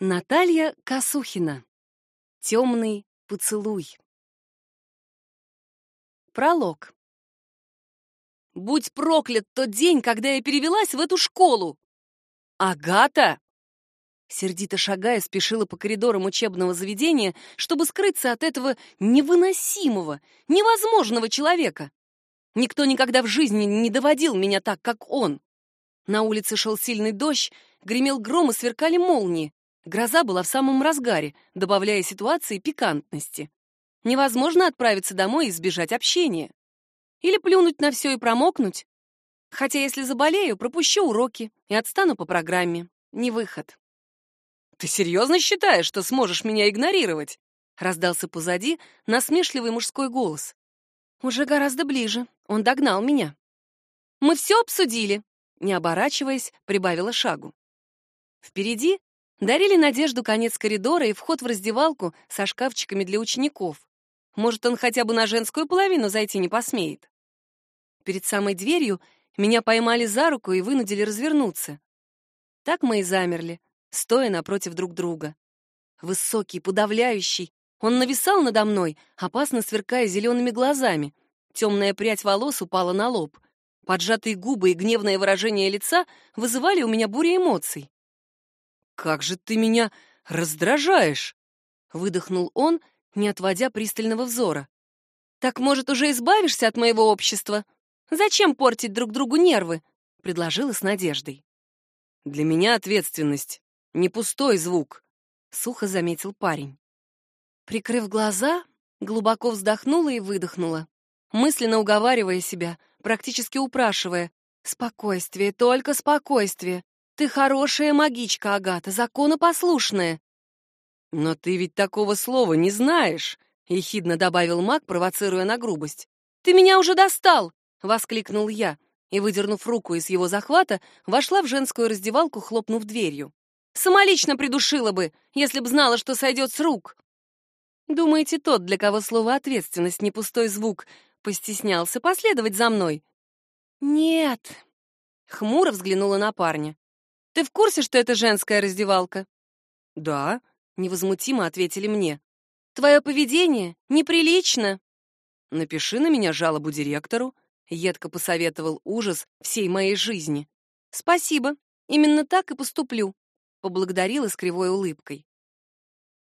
Наталья Косухина. Темный поцелуй. Пролог. Будь проклят тот день, когда я перевелась в эту школу. Агата! Сердито шагая, спешила по коридорам учебного заведения, чтобы скрыться от этого невыносимого, невозможного человека. Никто никогда в жизни не доводил меня так, как он. На улице шел сильный дождь, гремел гром и сверкали молнии. Гроза была в самом разгаре, добавляя ситуации пикантности. Невозможно отправиться домой и избежать общения. Или плюнуть на все и промокнуть. Хотя если заболею, пропущу уроки и отстану по программе. Не выход. «Ты серьезно считаешь, что сможешь меня игнорировать?» Раздался позади насмешливый мужской голос. Уже гораздо ближе. Он догнал меня. «Мы все обсудили», — не оборачиваясь, прибавила шагу. Впереди дарили надежду конец коридора и вход в раздевалку со шкафчиками для учеников. Может, он хотя бы на женскую половину зайти не посмеет. Перед самой дверью меня поймали за руку и вынудили развернуться. Так мы и замерли, стоя напротив друг друга. Высокий, подавляющий, он нависал надо мной, опасно сверкая зелеными глазами. Темная прядь волос упала на лоб. Поджатые губы и гневное выражение лица вызывали у меня бурю эмоций. «Как же ты меня раздражаешь!» — выдохнул он, не отводя пристального взора. «Так, может, уже избавишься от моего общества? Зачем портить друг другу нервы?» — предложила с надеждой. «Для меня ответственность — не пустой звук», — сухо заметил парень. Прикрыв глаза, глубоко вздохнула и выдохнула, мысленно уговаривая себя, практически упрашивая «Спокойствие, только спокойствие. Ты хорошая магичка, Агата, законопослушная. Но ты ведь такого слова не знаешь, ехидно добавил маг, провоцируя на грубость. Ты меня уже достал, воскликнул я и, выдернув руку из его захвата, вошла в женскую раздевалку, хлопнув дверью. Самолично придушила бы, если б знала, что сойдет с рук. Думаете, тот, для кого слово «ответственность» не пустой звук, постеснялся последовать за мной? Нет. Хмуро взглянула на парня. Ты в курсе, что это женская раздевалка?» «Да», — невозмутимо ответили мне. «Твое поведение неприлично». «Напиши на меня жалобу директору», — едко посоветовал ужас всей моей жизни. «Спасибо, именно так и поступлю», — поблагодарила с кривой улыбкой.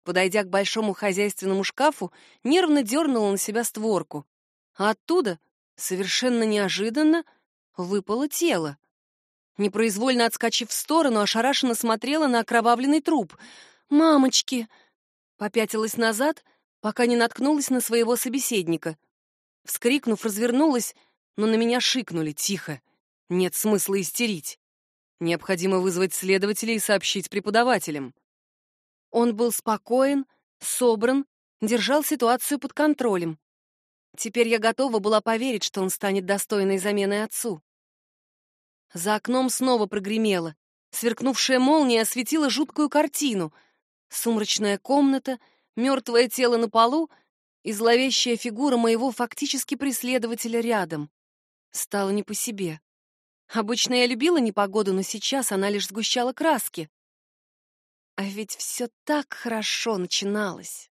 Подойдя к большому хозяйственному шкафу, нервно дернула на себя створку, а оттуда, совершенно неожиданно, выпало тело. Непроизвольно отскочив в сторону, ошарашенно смотрела на окровавленный труп. «Мамочки!» Попятилась назад, пока не наткнулась на своего собеседника. Вскрикнув, развернулась, но на меня шикнули тихо. Нет смысла истерить. Необходимо вызвать следователей и сообщить преподавателям. Он был спокоен, собран, держал ситуацию под контролем. Теперь я готова была поверить, что он станет достойной заменой отцу. За окном снова прогремело. Сверкнувшая молния осветила жуткую картину. Сумрачная комната, мертвое тело на полу и зловещая фигура моего фактически преследователя рядом. Стало не по себе. Обычно я любила непогоду, но сейчас она лишь сгущала краски. А ведь все так хорошо начиналось.